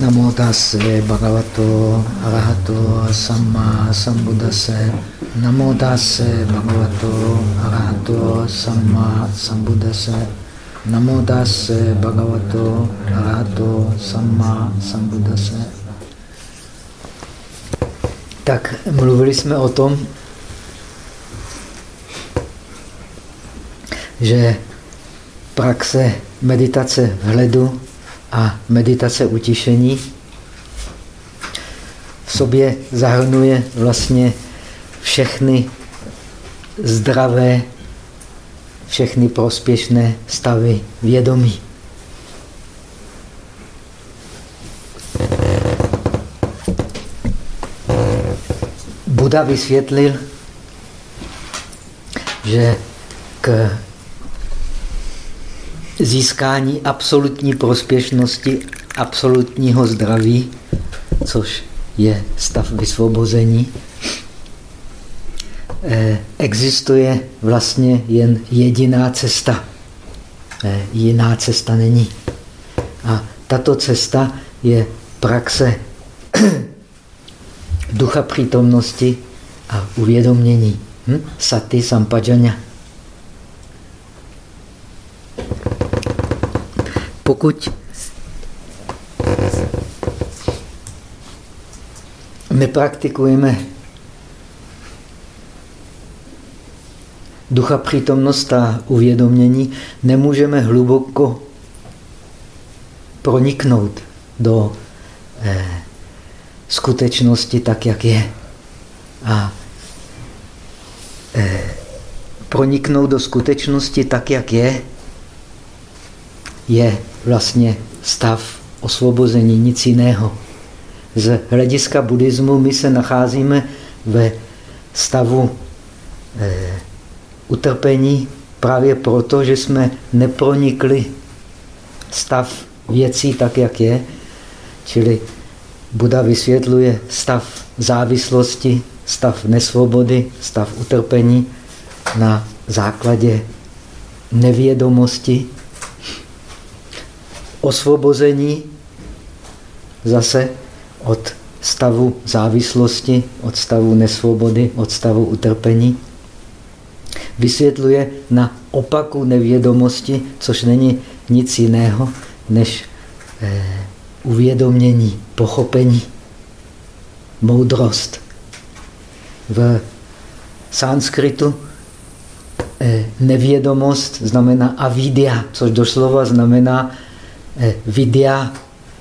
Namo tase bhagavato arahato samma sambuddhase. Namo tase bhagavato arahato samma sambuddhase. Namo tase bhagavato arahato samma sambuddhase. Tak mluvili jsme o tom, že praxe meditace vhledu a meditace utišení v sobě zahrnuje vlastně všechny zdravé, všechny prospěšné stavy vědomí. Buda vysvětlil, že k získání absolutní prospěšnosti, absolutního zdraví, což je stav vysvobození, eh, existuje vlastně jen jediná cesta. Eh, jiná cesta není. A tato cesta je praxe ducha přítomnosti a uvědomění. Hm? Sati sampajanya. Pokud my praktikujeme ducha přítomnost a uvědomění, nemůžeme hluboko proniknout do eh, skutečnosti tak, jak je. A eh, proniknout do skutečnosti tak, jak je, je vlastně stav osvobození, nic jiného. Z hlediska buddhismu my se nacházíme ve stavu eh, utrpení právě proto, že jsme nepronikli stav věcí tak, jak je. Čili Buda vysvětluje stav závislosti, stav nesvobody, stav utrpení na základě nevědomosti osvobození zase od stavu závislosti, od stavu nesvobody, od stavu utrpení. Vysvětluje na opaku nevědomosti, což není nic jiného než eh, uvědomění, pochopení, moudrost. V sanskritu eh, nevědomost znamená avidia, což doslova znamená vidya,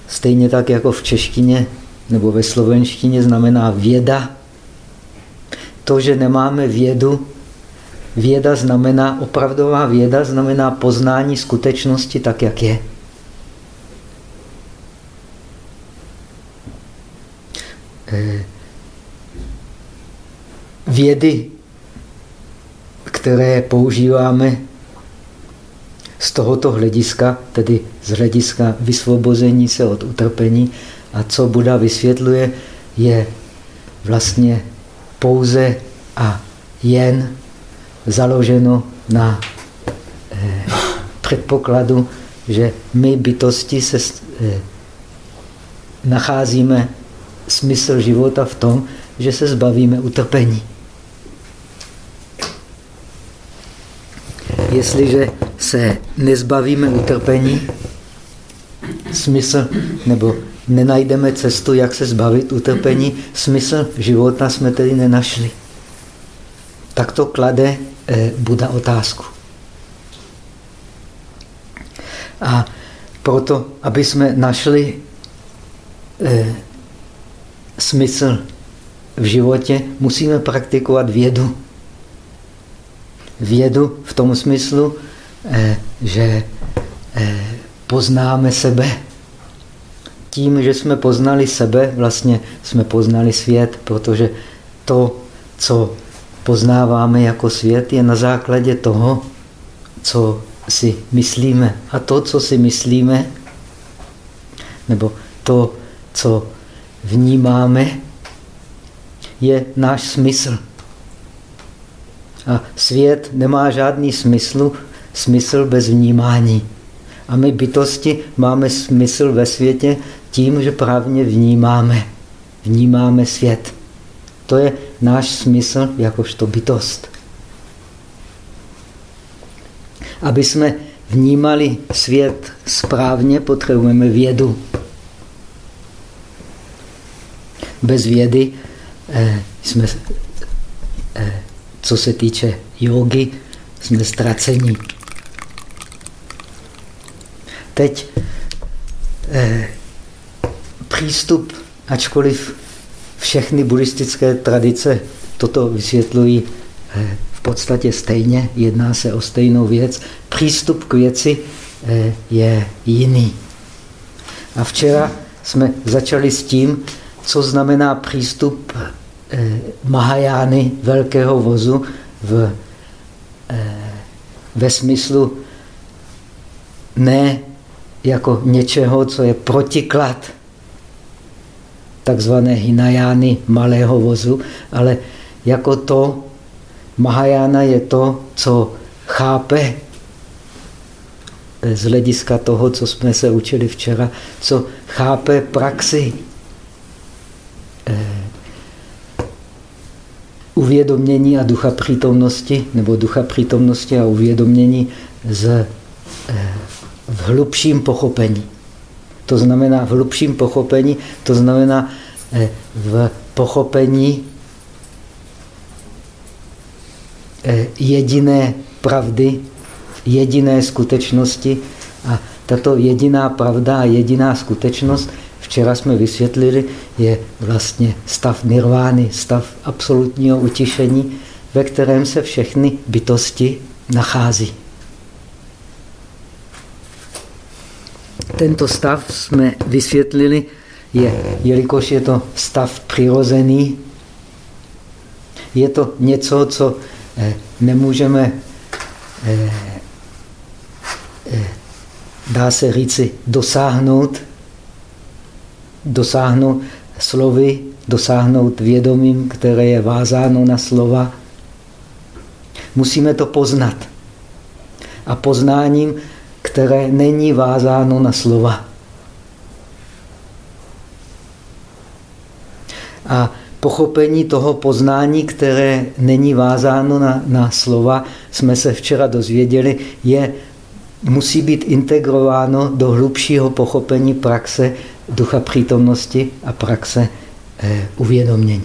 stejně tak jako v češtině nebo ve slovenštině, znamená věda. To, že nemáme vědu, věda znamená, opravdová věda znamená poznání skutečnosti tak, jak je. Eh, vědy, které používáme z tohoto hlediska, tedy z hlediska vysvobození se od utrpení. A co Buda vysvětluje, je vlastně pouze a jen založeno na eh, předpokladu, že my bytosti se eh, nacházíme smysl života v tom, že se zbavíme utrpení. Jestliže se nezbavíme utrpení, smysl, nebo nenajdeme cestu, jak se zbavit utrpení, smysl života jsme tedy nenašli. Tak to klade eh, Buda otázku. A proto, aby jsme našli eh, smysl v životě, musíme praktikovat vědu. Vědu v tom smyslu, že eh, poznáme sebe. Tím, že jsme poznali sebe, vlastně jsme poznali svět, protože to, co poznáváme jako svět, je na základě toho, co si myslíme. A to, co si myslíme, nebo to, co vnímáme, je náš smysl. A svět nemá žádný smysl, smysl bez vnímání. A my bytosti máme smysl ve světě tím, že právě vnímáme. Vnímáme svět. To je náš smysl jakožto bytost. Aby jsme vnímali svět správně, potřebujeme vědu. Bez vědy eh, jsme, eh, co se týče jogy, jsme ztracení. Teď eh, přístup, ačkoliv všechny buddhistické tradice toto vysvětlují eh, v podstatě stejně, jedná se o stejnou věc, přístup k věci eh, je jiný. A včera jsme začali s tím, co znamená přístup eh, Mahajány, velkého vozu, v, ve smyslu ne jako něčeho, co je protiklad takzvané Hinajány malého vozu, ale jako to, Mahajána je to, co chápe z hlediska toho, co jsme se učili včera, co chápe praxi eh, uvědomění a ducha přítomnosti, nebo ducha přítomnosti a uvědomění z, eh, hlubším pochopení. To znamená v hlubším pochopení, to znamená eh, v pochopení eh, jediné pravdy, jediné skutečnosti. A tato jediná pravda a jediná skutečnost, včera jsme vysvětlili, je vlastně stav nirvány, stav absolutního utišení, ve kterém se všechny bytosti nachází. Tento stav jsme vysvětlili, je, jelikož je to stav přirozený, je to něco, co eh, nemůžeme, eh, eh, dá se říci, dosáhnout, dosáhnout slovy, dosáhnout vědomím, které je vázáno na slova. Musíme to poznat. A poznáním které není vázáno na slova. A pochopení toho poznání, které není vázáno na, na slova, jsme se včera dozvěděli, je, musí být integrováno do hlubšího pochopení praxe ducha přítomnosti a praxe eh, uvědomění.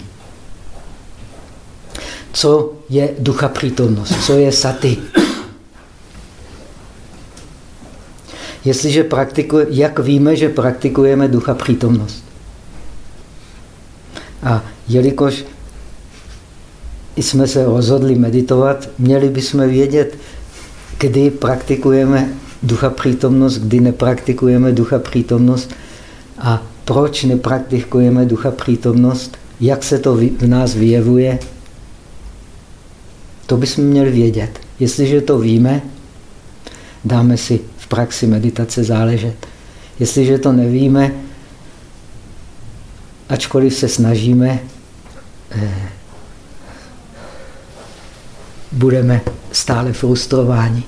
Co je ducha přítomnost? Co je saty? Jestliže praktikuje, jak víme, že praktikujeme ducha přítomnost? A jelikož jsme se rozhodli meditovat, měli bychom vědět, kdy praktikujeme ducha přítomnost, kdy nepraktikujeme ducha přítomnost a proč nepraktikujeme ducha přítomnost, jak se to v nás vyjevuje. To bychom měli vědět. Jestliže to víme, dáme si praxi meditace záležet. Jestliže to nevíme, ačkoliv se snažíme, eh, budeme stále frustrováni.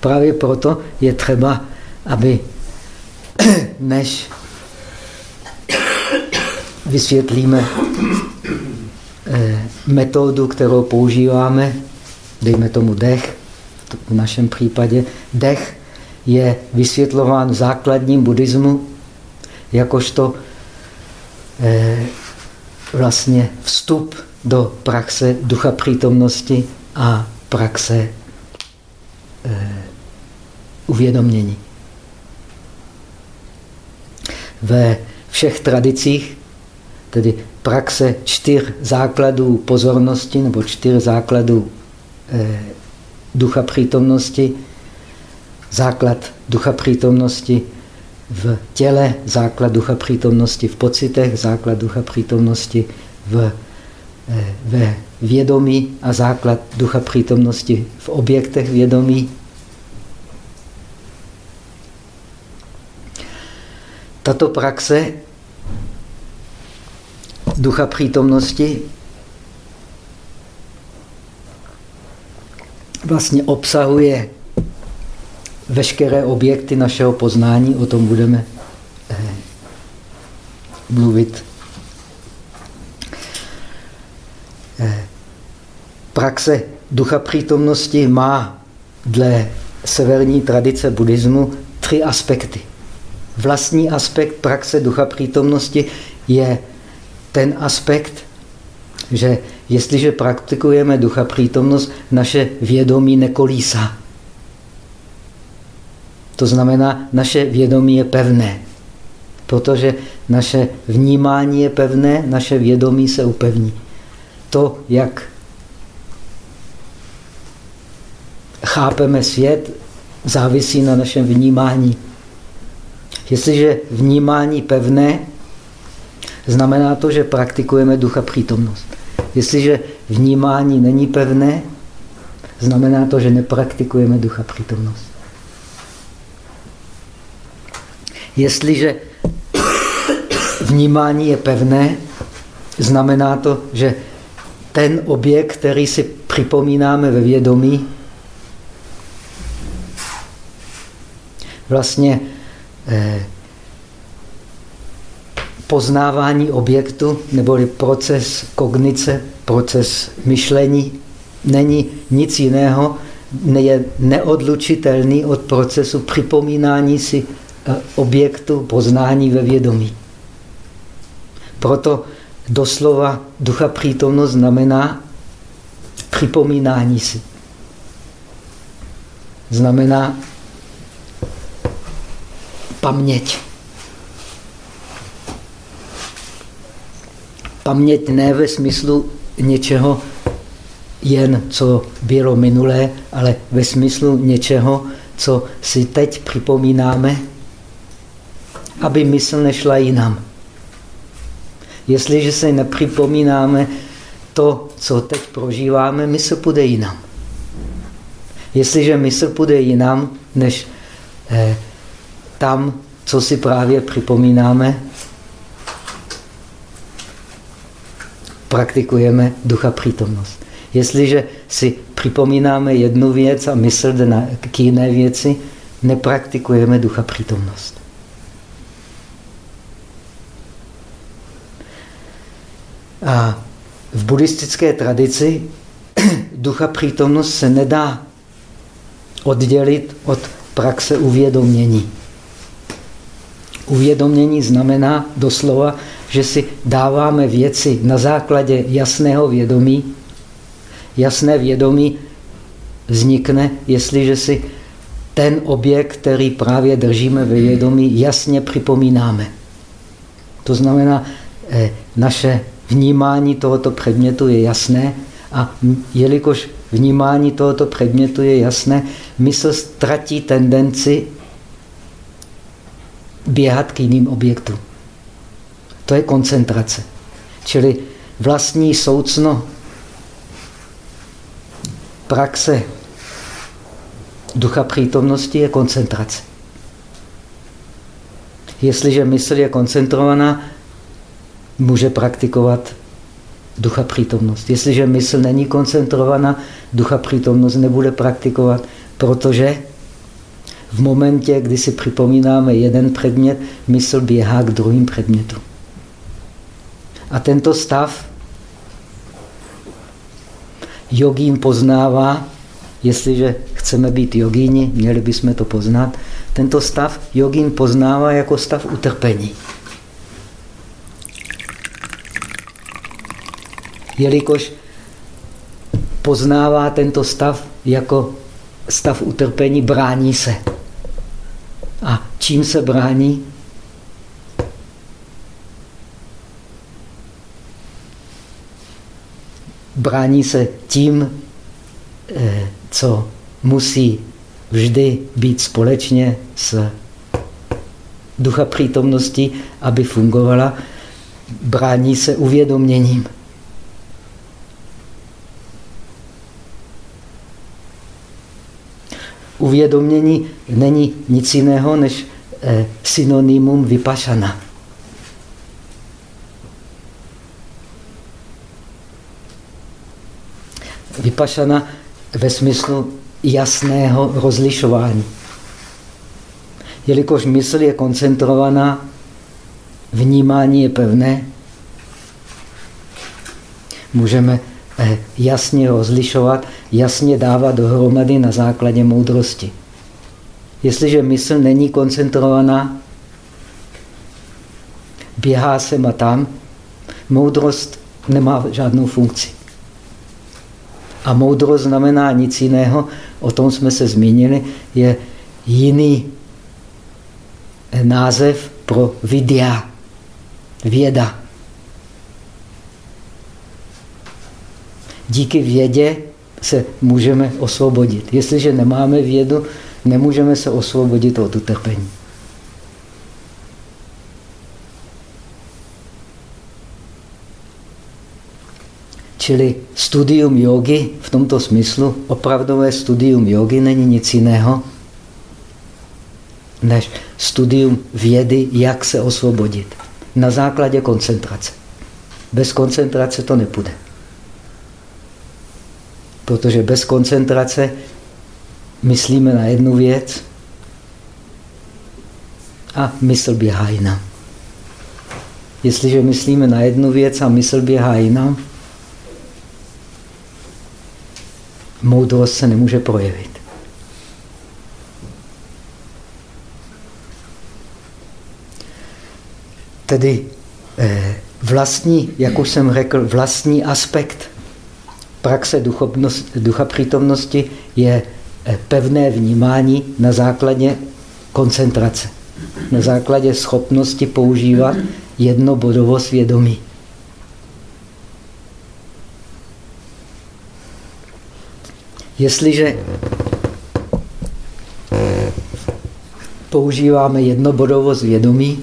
Právě proto je třeba, aby než vysvětlíme eh, metodu, kterou používáme, dejme tomu dech, v našem případě dech je vysvětlován v základním buddhismu jakožto eh, vlastně vstup do praxe ducha přítomnosti a praxe eh, uvědomění. Ve všech tradicích, tedy praxe čtyř základů pozornosti nebo čtyř základů eh, ducha přítomnosti, základ ducha přítomnosti v těle, základ ducha přítomnosti v pocitech, základ ducha přítomnosti v, eh, ve vědomí a základ ducha přítomnosti v objektech vědomí. Tato praxe ducha přítomnosti vlastně obsahuje veškeré objekty našeho poznání, o tom budeme mluvit. Eh, praxe ducha přítomnosti má dle severní tradice buddhismu tři aspekty. Vlastní aspekt praxe ducha přítomnosti je ten aspekt, že jestliže praktikujeme ducha přítomnost, naše vědomí nekolísá. To znamená, naše vědomí je pevné. Protože naše vnímání je pevné, naše vědomí se upevní. To, jak chápeme svět, závisí na našem vnímání. Jestliže vnímání pevné, znamená to, že praktikujeme ducha přítomnost. Jestliže vnímání není pevné, znamená to, že nepraktikujeme ducha přítomnost. Jestliže vnímání je pevné, znamená to, že ten objekt, který si připomínáme ve vědomí, vlastně eh, poznávání objektu, neboli proces kognice, proces myšlení, není nic jiného, je neodlučitelný od procesu připomínání si eh, objektu poznání ve vědomí. Proto doslova ducha přítomnost znamená připomínání si. Znamená paměť. Paměť ne ve smyslu něčeho jen, co bylo minulé, ale ve smyslu něčeho, co si teď připomínáme, aby mysl nešla jinam. Jestliže se nepřipomínáme to, co teď prožíváme, mysl půjde jinam. Jestliže mysl půjde jinam, než eh, tam, co si právě připomínáme, praktikujeme ducha přítomnost. Jestliže si připomínáme jednu věc a mysl jde k jiné věci, nepraktikujeme ducha přítomnost. A v buddhistické tradici ducha přítomnost se nedá oddělit od praxe uvědomění. Uvědomění znamená doslova, že si dáváme věci na základě jasného vědomí. Jasné vědomí vznikne, jestliže si ten objekt, který právě držíme ve vědomí, jasně připomínáme. To znamená, eh, naše vnímání tohoto předmětu je jasné a jelikož vnímání tohoto předmětu je jasné, mysl ztratí tendenci běhat k jiným objektům. To je koncentrace. Čili vlastní soucno praxe ducha přítomnosti je koncentrace. Jestliže mysl je koncentrovaná, může praktikovat ducha přítomnost. Jestliže mysl není koncentrovaná, ducha přítomnost nebude praktikovat, protože v momentě, kdy si připomínáme jeden předmět, mysl běhá k druhým předmětům. A tento stav jogín poznává, jestliže chceme být jogíni, měli bychom to poznat, tento stav jogín poznává jako stav utrpení. Jelikož poznává tento stav jako stav utrpení, brání se. A čím se brání? Brání se tím, eh, co musí vždy být společně s ducha přítomnosti, aby fungovala, brání se uvědoměním. Uvědomění není nic jiného než eh, synonymum vypašana. Vypašana ve smyslu jasného rozlišování. Jelikož mysl je koncentrovaná, vnímání je pevné, můžeme eh, jasně rozlišovat, jasně dávat dohromady na základě moudrosti. Jestliže mysl není koncentrovaná, běhá sem a tam, moudrost nemá žádnou funkci. A moudrost znamená nic jiného, o tom jsme se zmínili, je jiný název pro vidya, věda. Díky vědě se můžeme osvobodit. Jestliže nemáme vědu, nemůžeme se osvobodit od utrpení. Čili studium jogy v tomto smyslu, opravdové studium jogy není nic jiného, než studium vědy, jak se osvobodit. Na základě koncentrace. Bez koncentrace to nepůjde. Protože bez koncentrace myslíme na jednu věc a mysl běhá jinam. Jestliže myslíme na jednu věc a mysl běhá jinam, moudrost se nemůže projevit. Tedy eh, vlastní, jak už jsem řekl, vlastní aspekt praxe ducha přítomnosti je eh, pevné vnímání na základě koncentrace, na základě schopnosti používat jednobodovost vědomí. Jestliže používáme jednobodovost vědomí,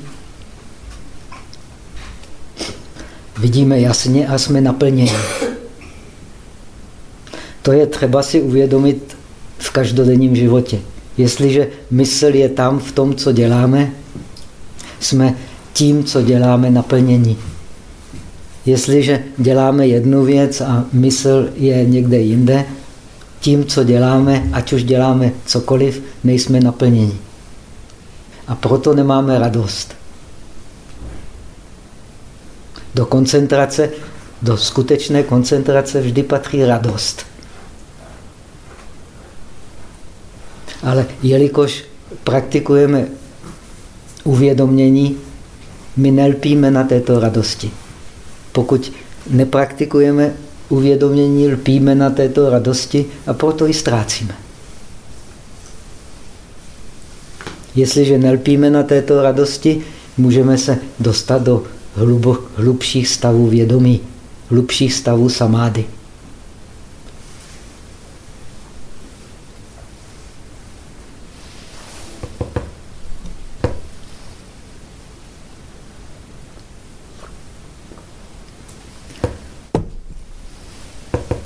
vidíme jasně a jsme naplněni. To je třeba si uvědomit v každodenním životě. Jestliže mysl je tam v tom, co děláme, jsme tím, co děláme, naplnění. Jestliže děláme jednu věc a mysl je někde jinde, tím, co děláme, ať už děláme cokoliv, nejsme naplněni. A proto nemáme radost. Do koncentrace, do skutečné koncentrace vždy patří radost. Ale jelikož praktikujeme uvědomění, my nelpíme na této radosti. Pokud nepraktikujeme uvědomění, lpíme na této radosti a proto ji ztrácíme. Jestliže nelpíme na této radosti, můžeme se dostat do hlubších stavů vědomí, hlubších stavů samády.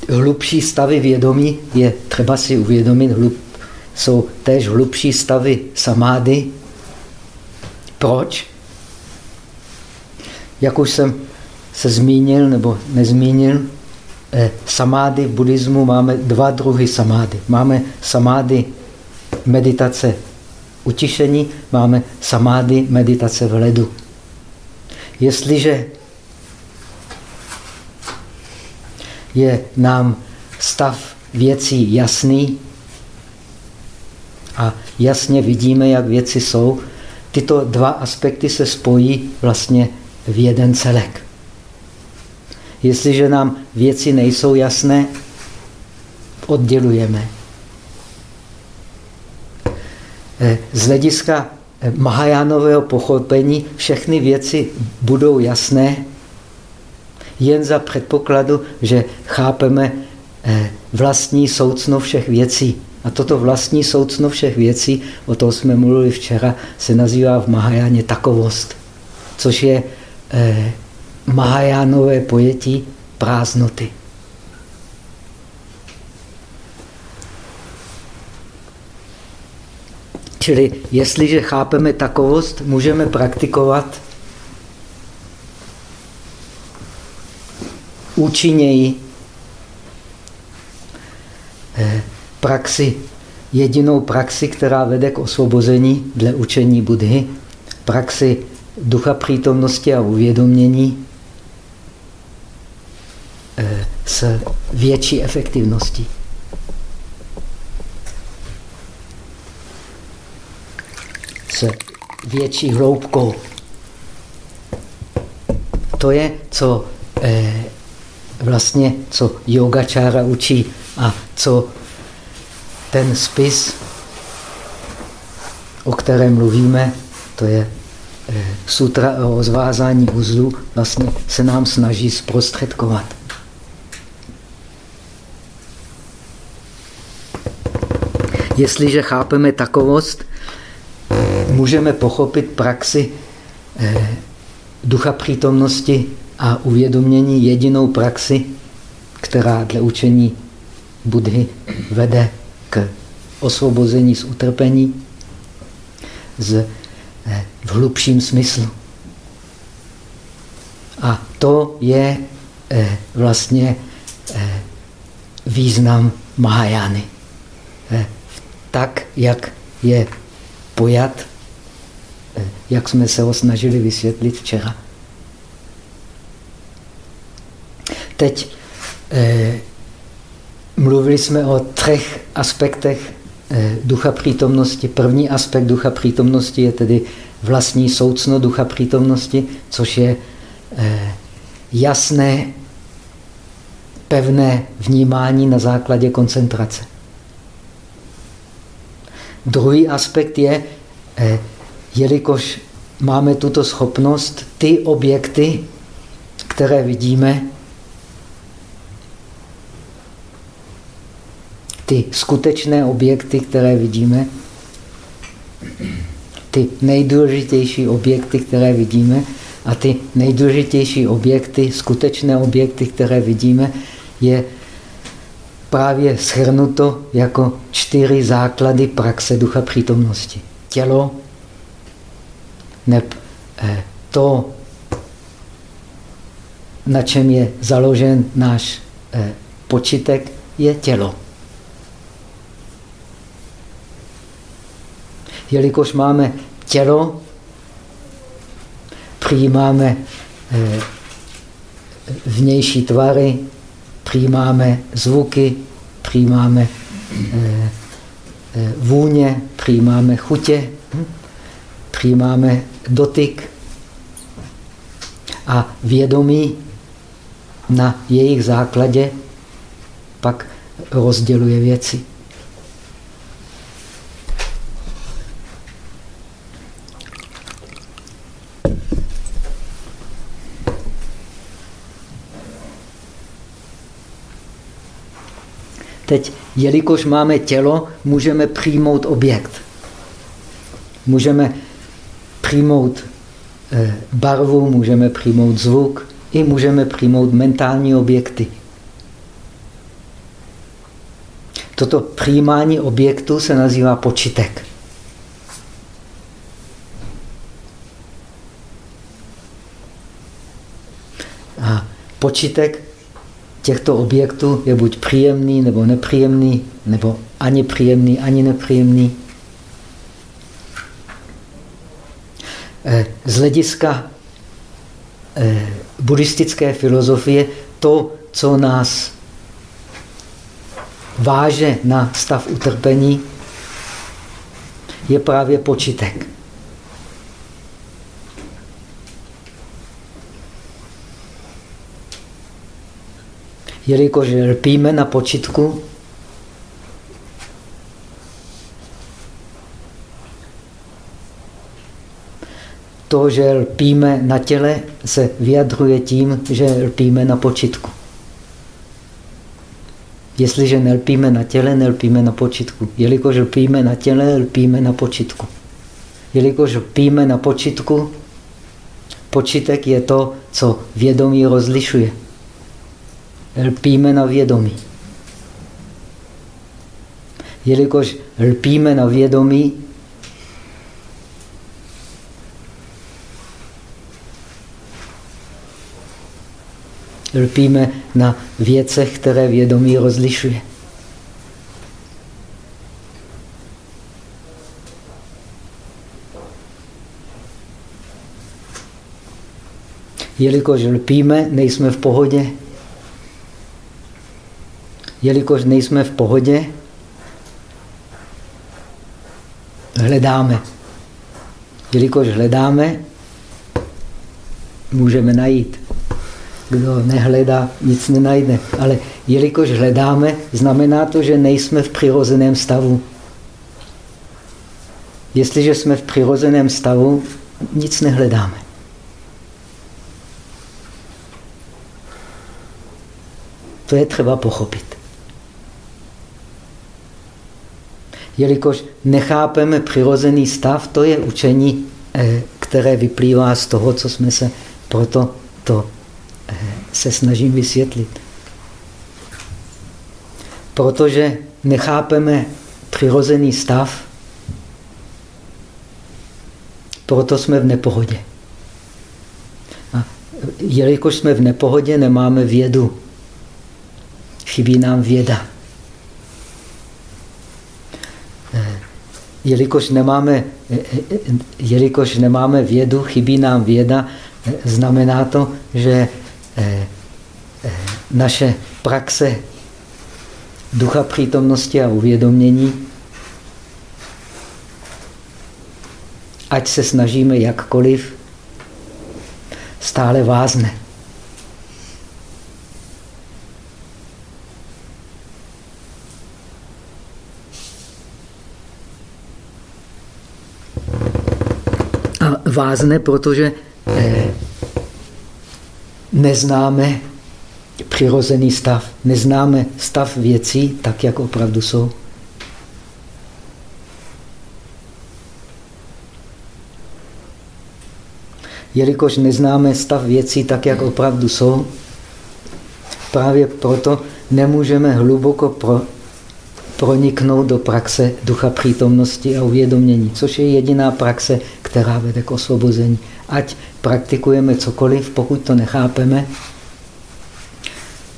Hlubší stavy vědomí je třeba si uvědomit, hlub, jsou též hlubší stavy samády. Proč? Jak už jsem se zmínil nebo nezmínil, eh, samády v buddhismu máme dva druhy samády. Máme samády meditace utišení, máme samády meditace v ledu. Jestliže je nám stav věcí jasný a jasně vidíme, jak věci jsou, tyto dva aspekty se spojí vlastně v jeden celek. Jestliže nám věci nejsou jasné, oddělujeme. Z hlediska Mahajánového pochopení všechny věci budou jasné, jen za předpokladu, že chápeme eh, vlastní soucno všech věcí. A toto vlastní soucno všech věcí, o tom jsme mluvili včera, se nazývá v Mahajáně takovost, což je eh, Mahajánové pojetí prázdnoty. Čili jestliže chápeme takovost, můžeme praktikovat účinněji eh, praxi, jedinou praxi, která vede k osvobození dle učení Budhy, praxi ducha přítomnosti a uvědomění eh, s větší efektivností. S větší hloubkou. To je, co eh, vlastně, co yogačára učí a co ten spis, o kterém mluvíme, to je eh, sutra o zvázání uzlu, vlastně se nám snaží zprostředkovat. Jestliže chápeme takovost, můžeme pochopit praxi eh, ducha přítomnosti a uvědomění jedinou praxi, která dle učení Budhy vede k osvobození z utrpení z, eh, v hlubším smyslu. A to je eh, vlastně eh, význam Mahajány. Tak, jak je pojat, jak jsme se ho snažili vysvětlit včera. Teď eh, mluvili jsme o třech aspektech eh, ducha přítomnosti. První aspekt ducha přítomnosti je tedy vlastní soucno ducha přítomnosti, což je eh, jasné, pevné vnímání na základě koncentrace. Druhý aspekt je, eh, jelikož máme tuto schopnost, ty objekty, které vidíme, ty skutečné objekty, které vidíme, ty nejdůležitější objekty, které vidíme, a ty nejdůležitější objekty, skutečné objekty, které vidíme, je právě shrnuto jako čtyři základy praxe ducha přítomnosti. Tělo, neb eh, to, na čem je založen náš eh, počitek, je tělo. Jelikož máme tělo, přijímáme eh, vnější tvary, přijímáme zvuky, přijímáme eh, eh, vůně, přijímáme chutě, hm? přijímáme dotyk a vědomí na jejich základě pak rozděluje věci. Teď, jelikož máme tělo, můžeme přijmout objekt. Můžeme přijmout eh, barvu, můžeme přijmout zvuk, i můžeme přijmout mentální objekty. Toto přijímání objektu se nazývá počitek. A počitek těchto objektů je buď příjemný nebo nepříjemný, nebo ani příjemný, ani nepříjemný. Eh, z hlediska eh, buddhistické filozofie to, co nás váže na stav utrpení, je právě počitek. Jelikož lpíme na počitku, to, že lpíme na těle, se vyjadruje tím, že lpíme na počitku. Jestliže nelpíme na těle, nelpíme na počitku. Jelikož lpíme na těle, lpíme na počitku. Jelikož lpíme na počitku, počitek je to, co vědomí rozlišuje lpíme na vědomí. Jelikož lpíme na vědomí, lpíme na věcech, které vědomí rozlišuje. Jelikož lpíme, nejsme v pohodě. Jelikož nejsme v pohodě, hledáme. Jelikož hledáme, můžeme najít. Kdo nehledá, nic nenajde. Ale jelikož hledáme, znamená to, že nejsme v přirozeném stavu. Jestliže jsme v přirozeném stavu, nic nehledáme. To je třeba pochopit. Jelikož nechápeme přirozený stav, to je učení, eh, které vyplývá z toho, co jsme se proto to eh, se snažím vysvětlit. Protože nechápeme přirozený stav, proto jsme v nepohodě. A jelikož jsme v nepohodě, nemáme vědu. Chybí nám věda. Jelikož nemáme, eh, eh, jelikož nemáme vědu, chybí nám věda, znamená to, že naše praxe ducha přítomnosti a uvědomění ať se snažíme jakkoliv, stále vázne. A vázne, protože eh, neznáme přirozený stav, neznáme stav věcí tak, jak opravdu jsou. jelikož neznáme stav věcí tak, jak opravdu jsou, právě proto nemůžeme hluboko pro, proniknout do praxe ducha přítomnosti a uvědomění, což je jediná praxe, která vede k osvobození. Ať praktikujeme cokoliv, pokud to nechápeme,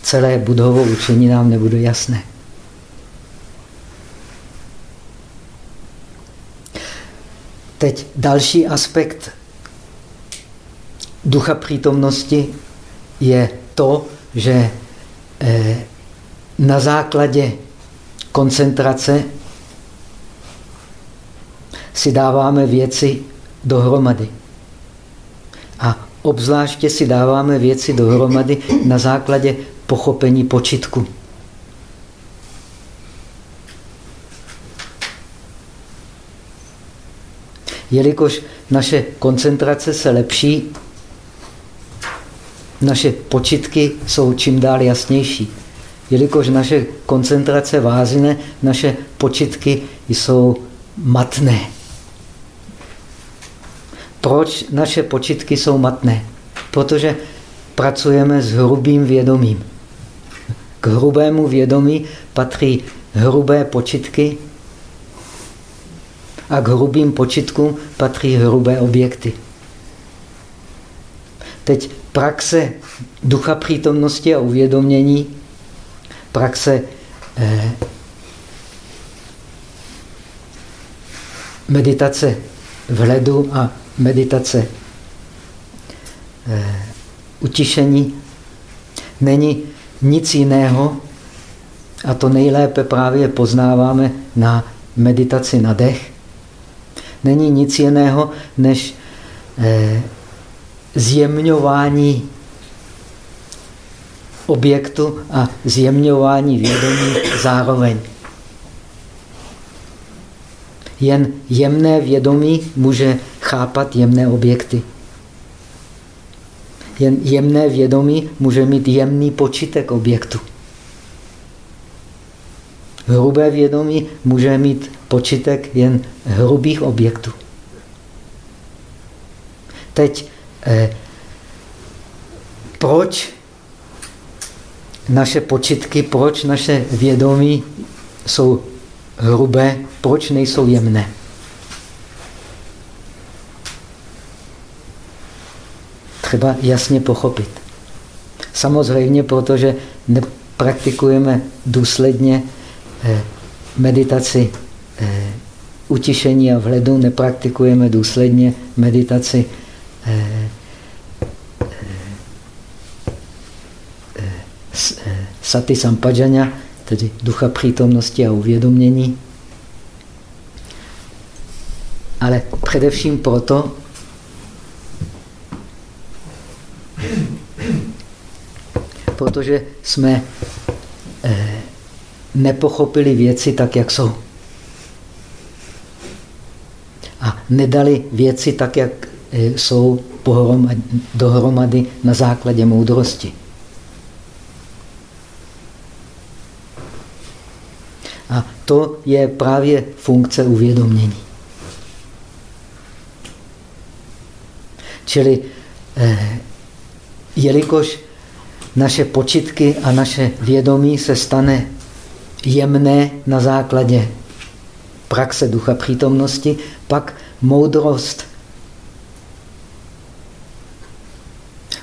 celé budhovo učení nám nebude jasné. Teď další aspekt ducha přítomnosti je to, že eh, na základě koncentrace si dáváme věci dohromady. A obzvláště si dáváme věci dohromady na základě pochopení počitku. Jelikož naše koncentrace se lepší, naše počitky jsou čím dál jasnější. Jelikož naše koncentrace vázne, naše počitky jsou matné. Proč naše počitky jsou matné? Protože pracujeme s hrubým vědomím. K hrubému vědomí patří hrubé počitky a k hrubým počitkům patří hrubé objekty. Teď praxe ducha přítomnosti a uvědomění, praxe eh, meditace vhledu a meditace eh, utišení není nic jiného a to nejlépe právě poznáváme na meditaci na dech. Není nic jiného, než eh, zjemňování objektu a zjemňování vědomí zároveň. Jen jemné vědomí může chápat jemné objekty. Jen jemné vědomí může mít jemný počítek objektu. Hrubé vědomí může mít počítek jen hrubých objektů. Teď Eh, proč naše počitky, proč naše vědomí jsou hrubé, proč nejsou jemné? Třeba jasně pochopit. Samozřejmě, protože nepraktikujeme důsledně eh, meditaci eh, utišení a vhledu, nepraktikujeme důsledně meditaci eh, sati sampajanya, tedy ducha přítomnosti a uvědomění. Ale především proto, protože jsme eh, nepochopili věci tak, jak jsou. A nedali věci tak, jak eh, jsou dohromady na základě moudrosti. A to je právě funkce uvědomění. Čili eh, jelikož naše počitky a naše vědomí se stane jemné na základě praxe ducha přítomnosti, pak moudrost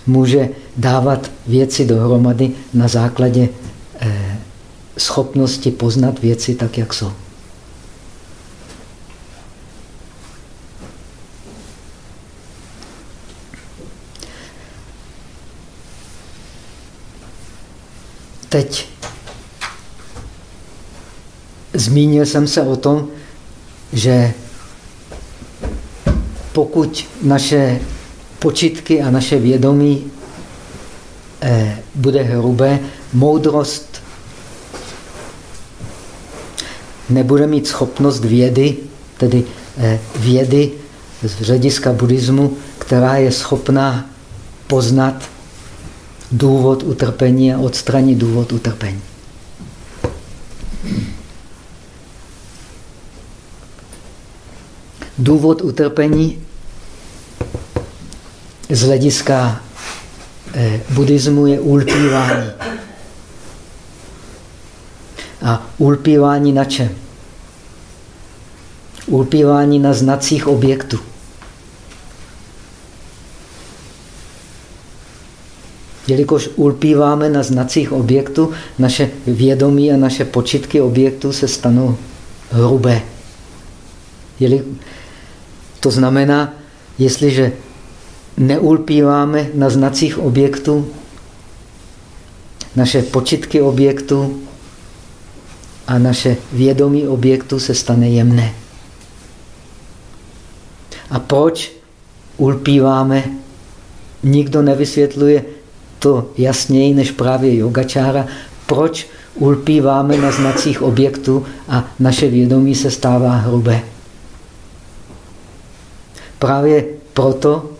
může dávat věci dohromady na základě schopnosti poznat věci tak, jak jsou. Teď zmínil jsem se o tom, že pokud naše počitky a naše vědomí eh, bude hrubé, moudrost nebude mít schopnost vědy, tedy eh, vědy z hlediska buddhismu, která je schopná poznat důvod utrpení a odstranit důvod utrpení. Důvod utrpení z hlediska eh, buddhismu je ulpívání. A ulpívání na čem? Ulpívání na znacích objektů. Jelikož ulpíváme na znacích objektů, naše vědomí a naše počitky objektů se stanou hrubé. Jeli, to znamená, jestliže neulpíváme na znacích objektů, naše počitky objektů a naše vědomí objektu se stane jemné. A proč ulpíváme? Nikdo nevysvětluje to jasněji než právě yogačára, proč ulpíváme na znacích objektů a naše vědomí se stává hrubé. Právě proto,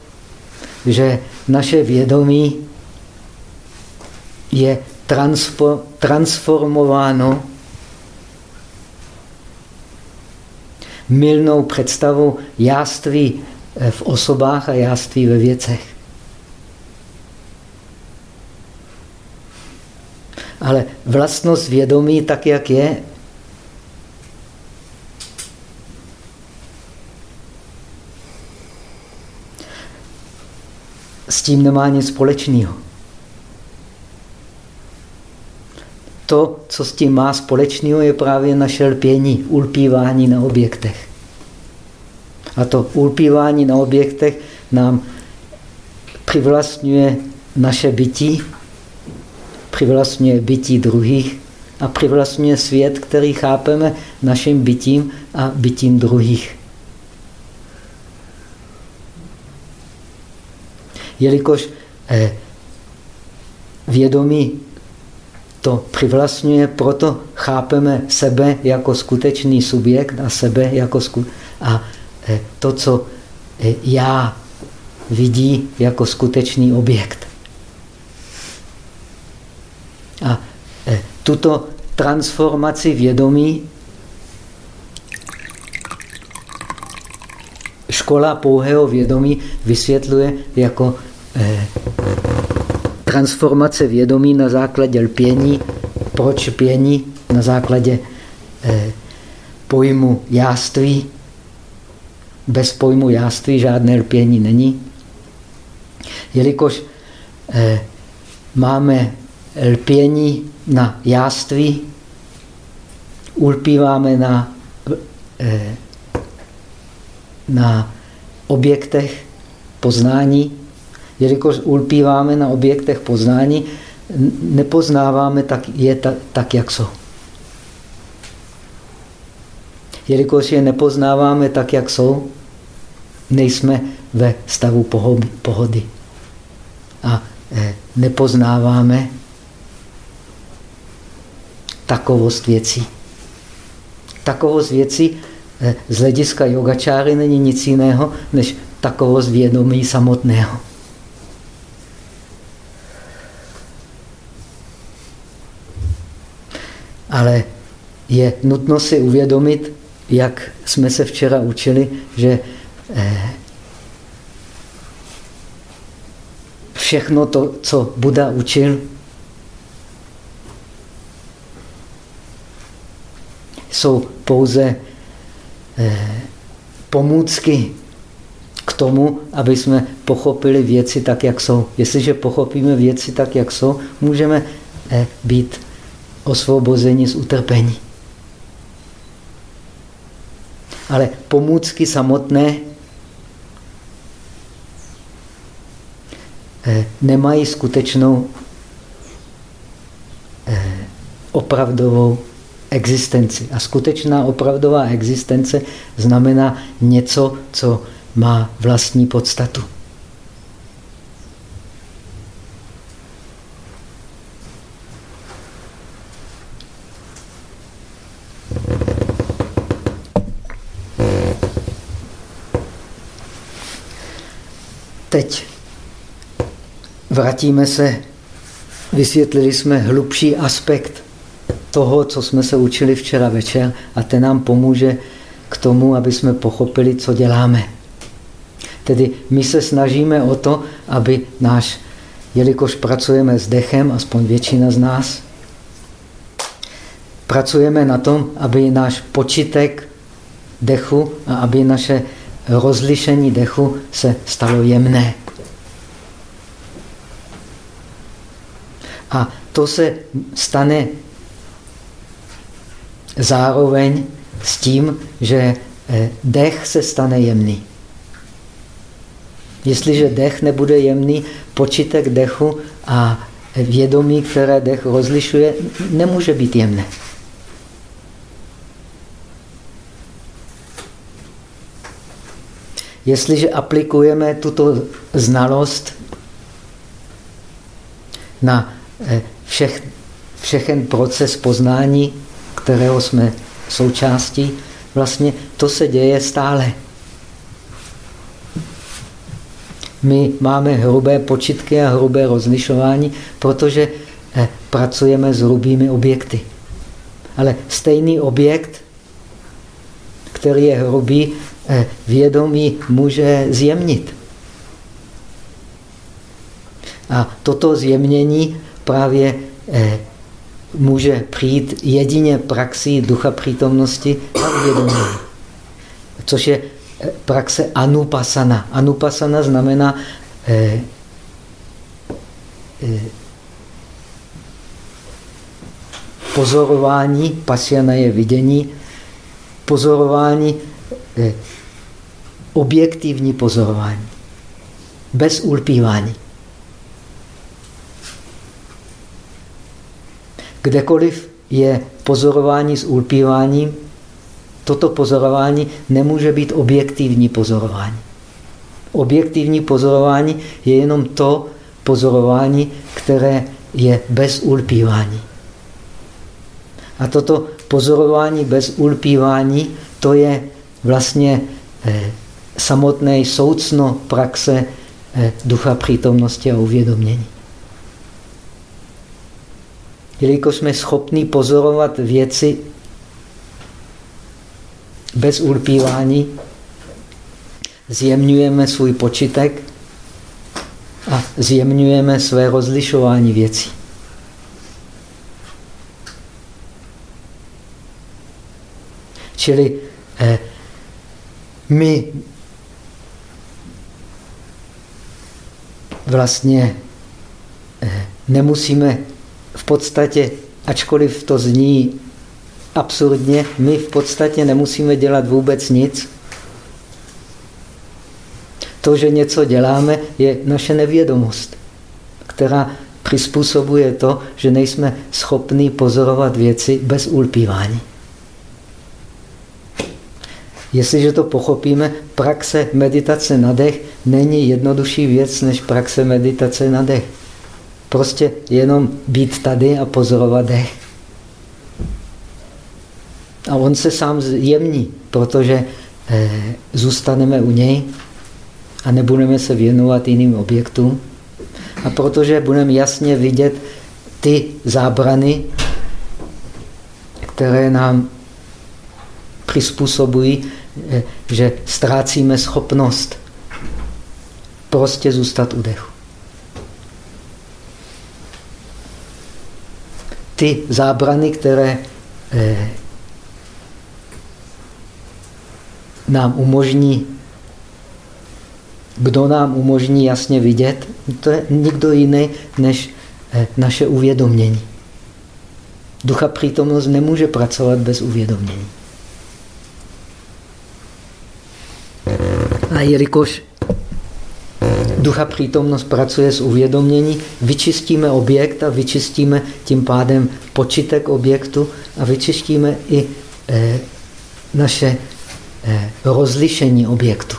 že naše vědomí je transformováno milnou představou jáství v osobách a jáství ve věcech. Ale vlastnost vědomí, tak jak je, s tím nemá nic společného. To, co s tím má společného, je právě naše lpění, ulpívání na objektech. A to ulpívání na objektech nám přivlastňuje naše bytí, přivlastňuje bytí druhých a přivlastňuje svět, který chápeme naším bytím a bytím druhých. jelikož eh, vědomí to přivlastňuje, proto chápeme sebe jako skutečný subjekt a sebe jako sku a eh, to, co eh, já vidí jako skutečný objekt. A tuto transformaci vědomí škola pouhého vědomí vysvětluje jako transformace vědomí na základě lpění. Proč lpění? Na základě eh, pojmu jáství. Bez pojmu jáství žádné lpění není. Jelikož eh, máme lpění na jáství, ulpíváme na, na objektech poznání, jelikož ulpíváme na objektech poznání, nepoznáváme, tak je tak, tak jak jsou. Jelikož je nepoznáváme tak, jak jsou, nejsme ve stavu pohody. A eh, nepoznáváme takovost věcí. Takovost věcí eh, z hlediska yogačáry není nic jiného, než takovost vědomí samotného. Ale je nutno si uvědomit, jak jsme se včera učili, že eh, všechno to, co Buda učil, jsou pouze eh, pomůcky k tomu, aby jsme pochopili věci tak, jak jsou. Jestliže pochopíme věci tak, jak jsou, můžeme eh, být osvobozeni z utrpení. Ale pomůcky samotné eh, nemají skutečnou opravdovou existenci. A skutečná opravdová existence znamená něco, co má vlastní podstatu. Teď vrátíme se, vysvětlili jsme hlubší aspekt toho, co jsme se učili včera večer a ten nám pomůže k tomu, aby jsme pochopili, co děláme. Tedy my se snažíme o to, aby náš, jelikož pracujeme s dechem, aspoň většina z nás, pracujeme na tom, aby náš počitek dechu a aby naše rozlišení dechu se stalo jemné. A to se stane zároveň s tím, že eh, dech se stane jemný. Jestliže dech nebude jemný, počitek dechu a vědomí, které dech rozlišuje, nemůže být jemné. Jestliže aplikujeme tuto znalost na eh, všech, všechen proces poznání, kterého jsme součástí, vlastně to se děje stále. My máme hrubé počitky a hrubé rozlišování, protože eh, pracujeme s hrubými objekty. Ale stejný objekt, který je hrubý, vědomí může zjemnit. A toto zjemnění právě eh, může přijít jedině praxí ducha přítomnosti a uvědomění. Což je eh, praxe anupasana. Anupasana znamená eh, eh, pozorování, pasiana je vidění, pozorování, eh, objektivní pozorování, bez ulpívání. Kdekoliv je pozorování s ulpíváním, toto pozorování nemůže být objektivní pozorování. Objektivní pozorování je jenom to pozorování, které je bez ulpívání. A toto pozorování bez ulpívání, to je vlastně eh, samotné soucno praxe eh, ducha přítomnosti a uvědomění. Jelikož jsme schopni pozorovat věci bez ulpívání, zjemňujeme svůj počitek a zjemňujeme své rozlišování věcí. Čili eh, my vlastně eh, nemusíme v podstatě, ačkoliv to zní absurdně, my v podstatě nemusíme dělat vůbec nic. To, že něco děláme, je naše nevědomost, která přizpůsobuje to, že nejsme schopni pozorovat věci bez ulpívání. Jestliže to pochopíme, praxe meditace na dech není jednodušší věc než praxe meditace na dech. Prostě jenom být tady a pozorovat dech. A on se sám jemní, protože eh, zůstaneme u něj a nebudeme se věnovat jiným objektům. A protože budeme jasně vidět ty zábrany, které nám přizpůsobují, že ztrácíme schopnost prostě zůstat u dechu. Ty zábrany, které eh, nám umožní, kdo nám umožní jasně vidět, to je nikdo jiný než eh, naše uvědomění. Ducha přítomnost nemůže pracovat bez uvědomění. A jelikož ducha přítomnost pracuje s uvědomění, vyčistíme objekt a vyčistíme tím pádem počítek objektu a vyčistíme i eh, naše eh, rozlišení objektu.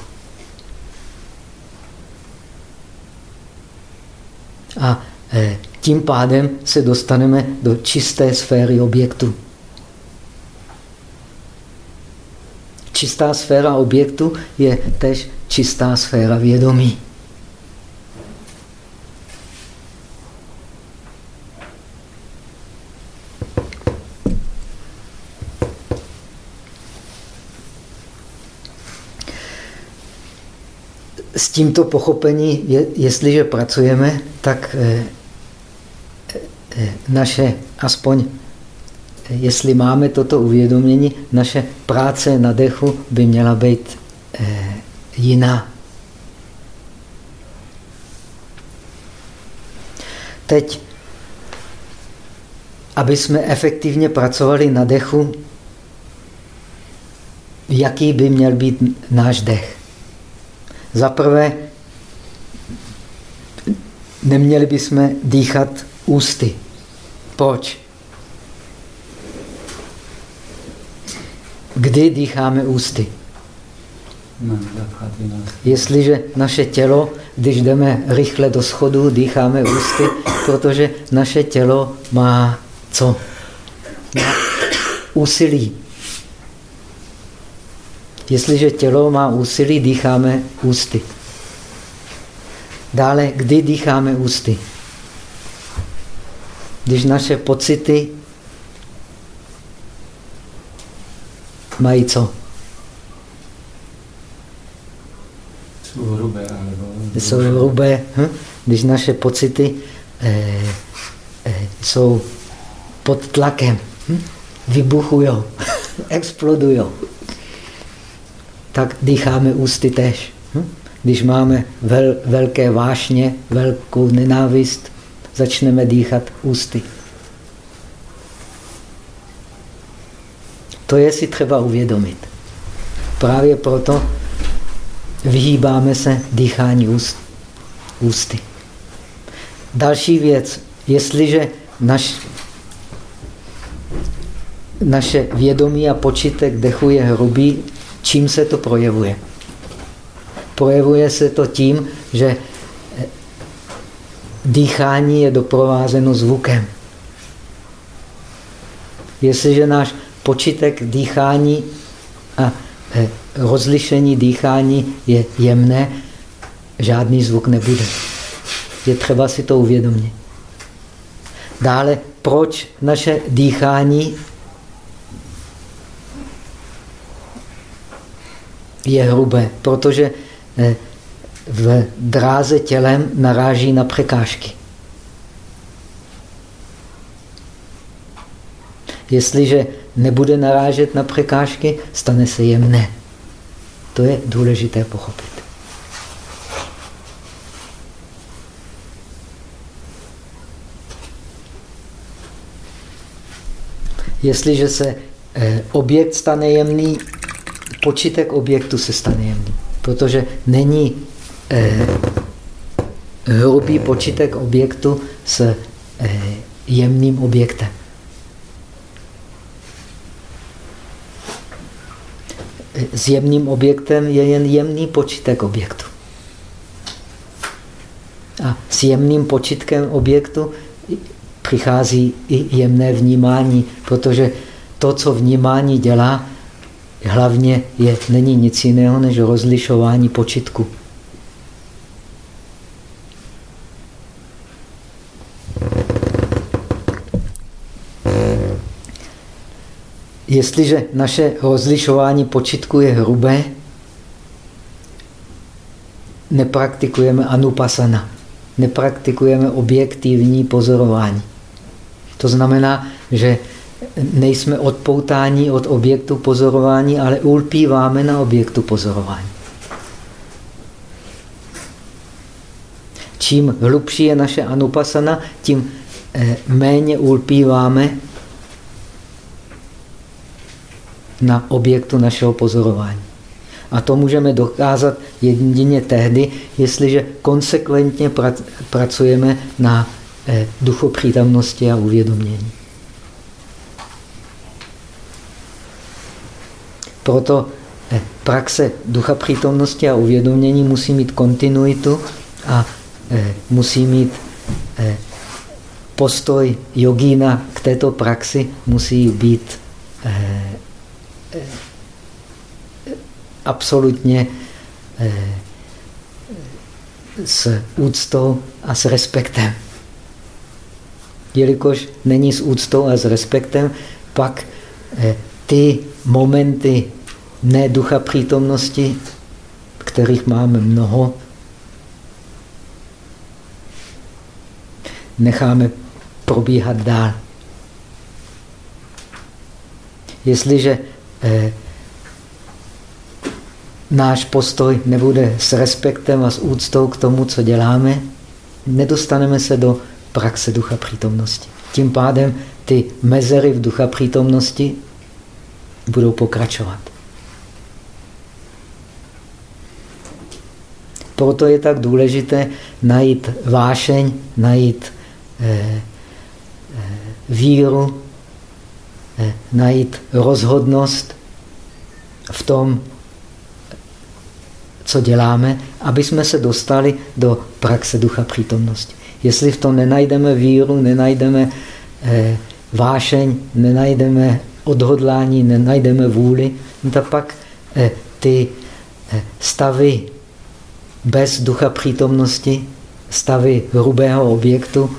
A eh, tím pádem se dostaneme do čisté sféry objektu. Čistá sféra objektu je tež čistá sféra vědomí. S tímto pochopení, jestliže pracujeme, tak eh, eh, naše aspoň jestli máme toto uvědomění, naše práce na dechu by měla být eh, jiná. Teď, aby jsme efektivně pracovali na dechu, jaký by měl být náš dech? Za prvé, neměli bychom dýchat ústy. Proč? Kdy dýcháme ústy? Jestliže naše tělo, když jdeme rychle do schodu, dýcháme ústy, protože naše tělo má co? Má úsilí. Jestliže tělo má úsilí, dýcháme ústy. Dále, kdy dýcháme ústy? Když naše pocity mají co? Jsou hrubé. Nebo... Jsou hrubé. Hm? Když naše pocity eh, eh, jsou pod tlakem, hm? vybuchují, explodují, tak dýcháme ústy tež. Hm? Když máme vel, velké vášně, velkou nenávist, začneme dýchat ústy. To je si třeba uvědomit. Právě proto vyhýbáme se dýchání úst, ústy. Další věc, jestliže naš, naše vědomí a počítek dechu je hrubý, čím se to projevuje? Projevuje se to tím, že dýchání je doprovázeno zvukem. Jestliže náš počítek dýchání a eh, rozlišení dýchání je jemné, žádný zvuk nebude. Je třeba si to uvědomit. Dále, proč naše dýchání je hrubé? Protože eh, v dráze tělem naráží na překážky. Jestliže nebude narážet na překážky, stane se jemné. To je důležité pochopit. Jestliže se eh, objekt stane jemný, počítek objektu se stane jemný, protože není eh, hrubý počítek objektu s eh, jemným objektem. S jemným objektem je jen jemný počítek objektu. A s jemným počítkem objektu přichází i jemné vnímání, protože to, co vnímání dělá, hlavně je, není nic jiného než rozlišování počitku. Jestliže naše rozlišování počitku je hrubé, nepraktikujeme anupasana, nepraktikujeme objektivní pozorování. To znamená, že nejsme odpoutáni od objektu pozorování, ale ulpíváme na objektu pozorování. Čím hlubší je naše anupasana, tím eh, méně ulpíváme na objektu našeho pozorování. A to můžeme dokázat jedině tehdy, jestliže konsekventně pracujeme na eh, duchopřítomnosti a uvědomění. Proto eh, praxe ducha přítomnosti a uvědomění musí mít kontinuitu a eh, musí mít postoj jogína k této praxi musí být absolutně eh, s úctou a s respektem. Jelikož není s úctou a s respektem, pak eh, ty momenty ne ducha přítomnosti, kterých máme mnoho, necháme probíhat dál. Jestliže eh, náš postoj nebude s respektem a s úctou k tomu, co děláme, nedostaneme se do praxe ducha přítomnosti. Tím pádem ty mezery v ducha přítomnosti budou pokračovat. Proto je tak důležité najít vášeň, najít eh, eh, víru, eh, najít rozhodnost v tom, co děláme, aby jsme se dostali do praxe ducha přítomnosti. Jestli v tom nenajdeme víru, nenajdeme eh, vášeň, nenajdeme odhodlání, nenajdeme vůli, no tak pak eh, ty eh, stavy bez ducha přítomnosti, stavy hrubého objektu,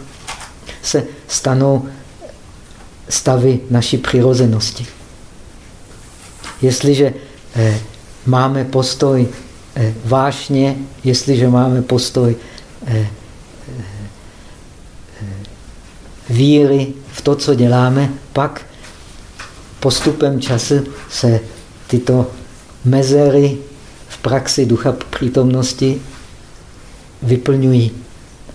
se stanou stavy naší přirozenosti. Jestliže eh, máme postoj Eh, vášně, jestliže máme postoj eh, víry v to, co děláme, pak postupem času se tyto mezery v praxi ducha přítomnosti vyplňují.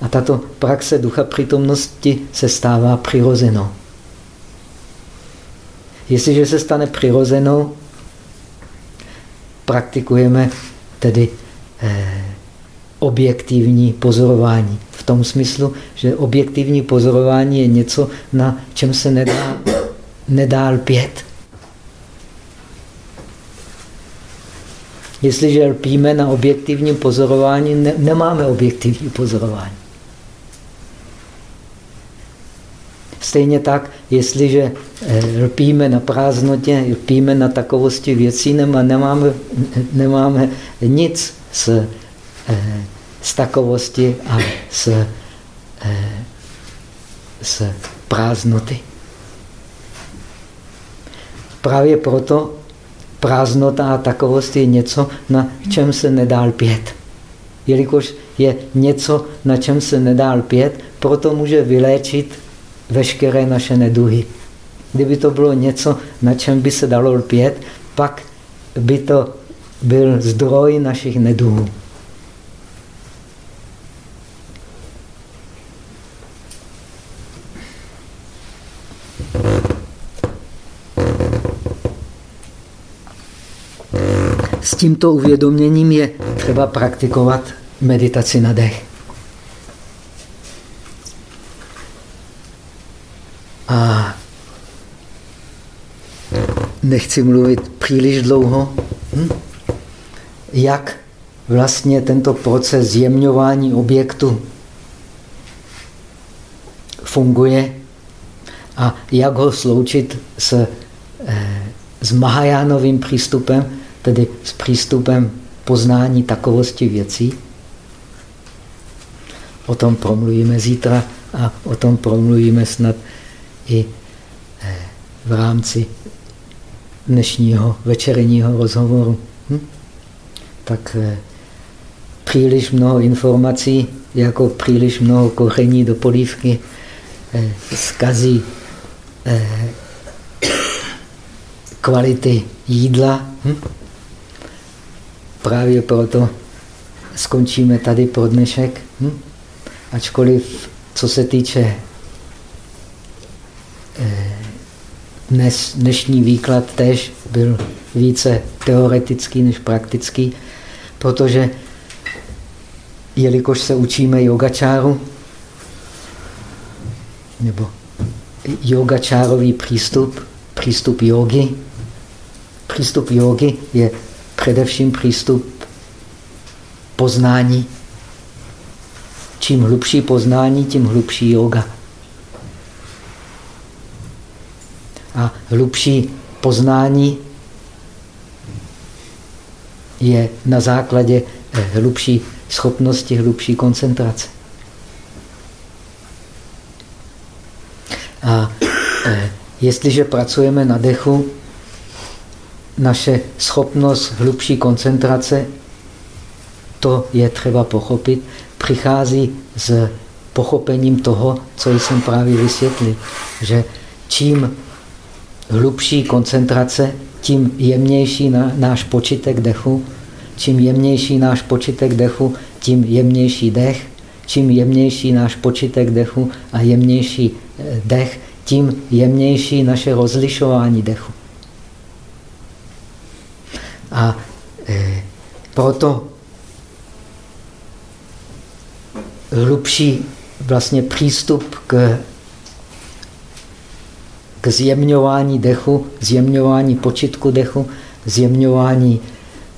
A tato praxe ducha přítomnosti se stává přirozenou. Jestliže se stane přirozenou, praktikujeme tedy eh, objektivní pozorování. V tom smyslu, že objektivní pozorování je něco, na čem se nedá, nedá lpět. Jestliže lpíme na objektivním pozorování, ne, nemáme objektivní pozorování. Stejně tak, jestliže eh, lpíme na prázdnotě, lpíme na takovosti věcí, nemáme, nemáme nic z, eh, z takovosti a z, eh, z prázdnoty. Právě proto prázdnota a takovost je něco, na čem se nedá lpět. Jelikož je něco, na čem se nedá lpět, proto může vyléčit veškeré naše neduhy. Kdyby to bylo něco, na čem by se dalo lpět, pak by to byl zdroj našich neduhů. S tímto uvědoměním je třeba praktikovat meditaci na dech. Nechci mluvit příliš dlouho. Hm? Jak vlastně tento proces zjemňování objektu funguje a jak ho sloučit s, eh, s Mahajánovým přístupem, tedy s přístupem poznání takovosti věcí. O tom promluvíme zítra a o tom promluvíme snad i eh, v rámci dnešního večerního rozhovoru. Hm? Tak eh, příliš mnoho informací, jako příliš mnoho koření do polívky, eh, zkazí eh, kvality jídla. Hm? Právě proto skončíme tady pro dnešek. Hm? Ačkoliv, co se týče dnes, dnešní výklad tež byl více teoretický než praktický, protože jelikož se učíme yogačáru, nebo yogačárový přístup, přístup jogy, přístup jogy je především přístup poznání. Čím hlubší poznání, tím hlubší yoga. A hlubší poznání je na základě eh, hlubší schopnosti, hlubší koncentrace. A eh, jestliže pracujeme na dechu, naše schopnost hlubší koncentrace, to je třeba pochopit, přichází s pochopením toho, co jsem právě vysvětlil, že čím hlubší koncentrace, tím jemnější náš počítek dechu. Čím jemnější náš počítek dechu, tím jemnější dech. Čím jemnější náš počítek dechu a jemnější eh, dech, tím jemnější naše rozlišování dechu. A e, proto hlubší vlastně přístup k k zjemňování dechu, zjemňování počitku dechu, zjemňování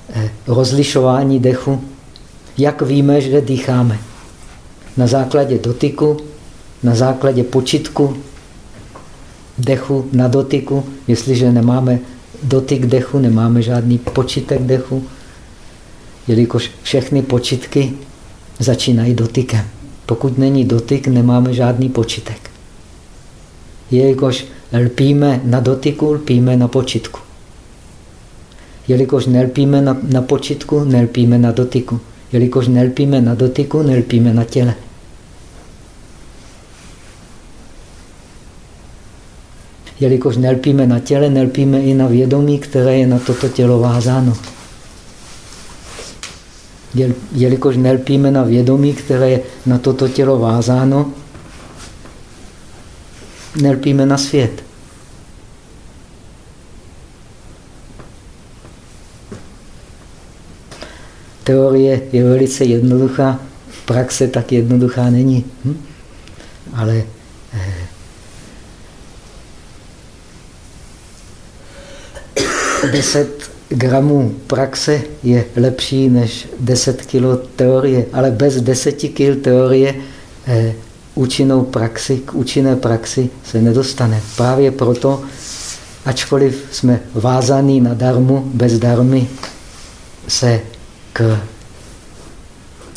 eh, rozlišování dechu. Jak víme, že dýcháme? Na základě dotyku, na základě počitku dechu na dotyku. Jestliže nemáme dotyk dechu, nemáme žádný počitek dechu, jelikož všechny počitky začínají dotykem. Pokud není dotyk, nemáme žádný počitek. Jelikož lpíme na dotyku, lpíme na počitku. Jelikož nelpíme na, na počitku, nelpíme na dotyku. Jelikož nelpíme na dotyku, nelpíme na těle. Jelikož nelpíme na těle, nelpíme i na vědomí, které je na toto tělo vázáno. Jelikož nelpíme na vědomí, které je na toto tělo vázáno, nelpíme na svět. Teorie je velice jednoduchá, praxe tak jednoduchá není. Hm? Ale eh, 10 gramů praxe je lepší než 10 kg teorie, ale bez 10 kg teorie eh, účinnou praxi, k účinné praxi se nedostane. Právě proto, ačkoliv jsme vázaní na darmu, bez darmy se k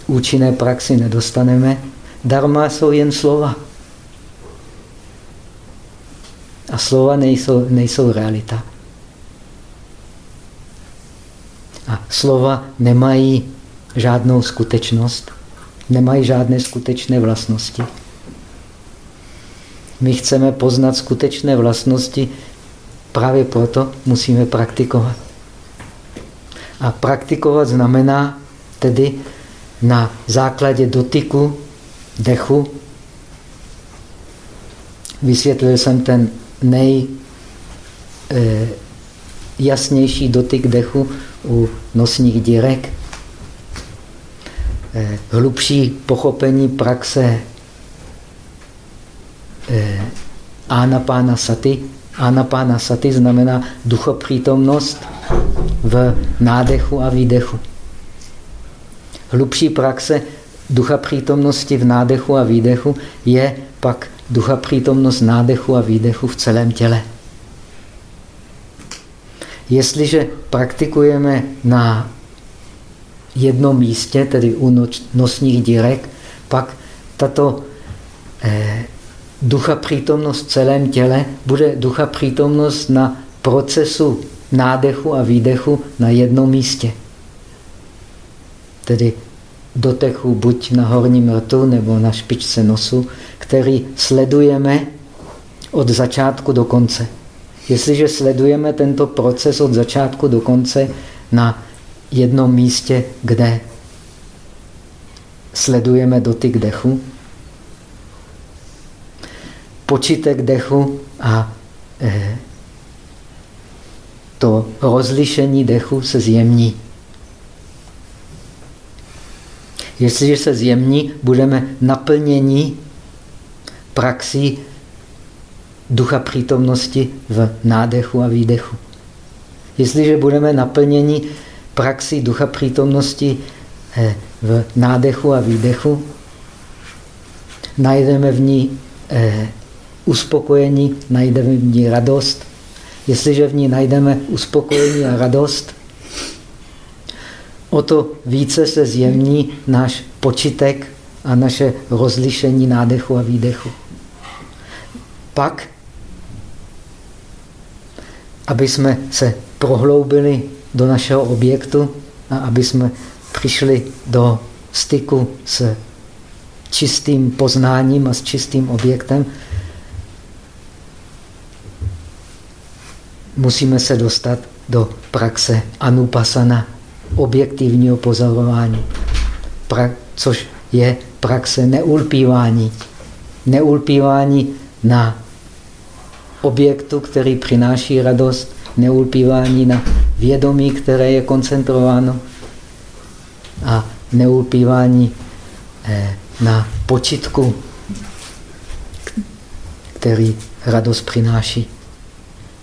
účinné praxi nedostaneme. Darma jsou jen slova. A slova nejsou, nejsou realita. A slova nemají žádnou skutečnost, nemají žádné skutečné vlastnosti. My chceme poznat skutečné vlastnosti, právě proto musíme praktikovat. A praktikovat znamená tedy na základě dotyku, dechu. Vysvětlil jsem ten nejjasnější eh, dotyk dechu u nosních dírek. Eh, hlubší pochopení praxe Eh, anapána sati. Anapána sati znamená duchopřítomnost v nádechu a výdechu. Hlubší praxe ducha přítomnosti v nádechu a výdechu je pak ducha přítomnost nádechu a výdechu v celém těle. Jestliže praktikujeme na jednom místě, tedy u nosních dírek, pak tato eh, ducha přítomnost v celém těle bude ducha přítomnost na procesu nádechu a výdechu na jednom místě. Tedy dotechu buď na horním rtu nebo na špičce nosu, který sledujeme od začátku do konce. Jestliže sledujeme tento proces od začátku do konce na jednom místě, kde sledujeme dotyk dechu, počítek dechu a eh, to rozlišení dechu se zjemní. Jestliže se zjemní, budeme naplnění praxí ducha přítomnosti v nádechu a výdechu. Jestliže budeme naplněni praxi ducha přítomnosti eh, v nádechu a výdechu, najdeme v ní eh, uspokojení, najdeme v ní radost. Jestliže v ní najdeme uspokojení a radost, o to více se zjemní náš počitek a naše rozlišení nádechu a výdechu. Pak, aby jsme se prohloubili do našeho objektu a aby jsme přišli do styku s čistým poznáním a s čistým objektem, musíme se dostat do praxe anupasana, objektivního pozorování, což je praxe neulpívání. Neulpívání na objektu, který přináší radost, neulpívání na vědomí, které je koncentrováno a neulpívání eh, na počitku, který radost přináší,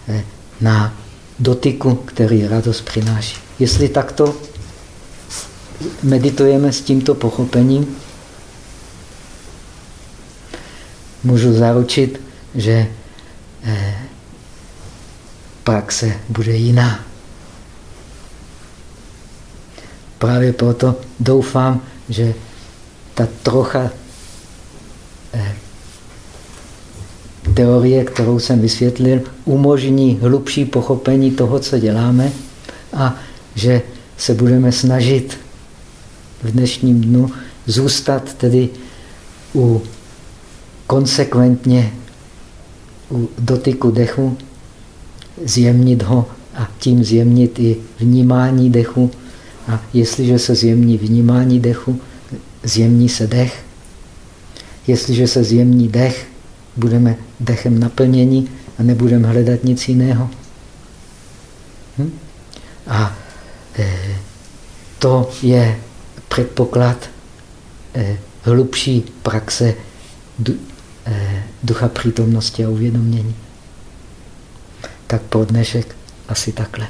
eh, na dotyku, který radost přináší. Jestli takto meditujeme s tímto pochopením, můžu zaručit, že eh, praxe bude jiná. Právě proto doufám, že ta trocha eh, teorie, kterou jsem vysvětlil, umožní hlubší pochopení toho, co děláme a že se budeme snažit v dnešním dnu zůstat tedy u konsekventně u dotyku dechu, zjemnit ho a tím zjemnit i vnímání dechu. A jestliže se zjemní vnímání dechu, zjemní se dech. Jestliže se zjemní dech, budeme dechem naplněni a nebudeme hledat nic jiného. Hm? A e, to je předpoklad e, hlubší praxe e, ducha přítomnosti a uvědomění. Tak pro dnešek asi takhle.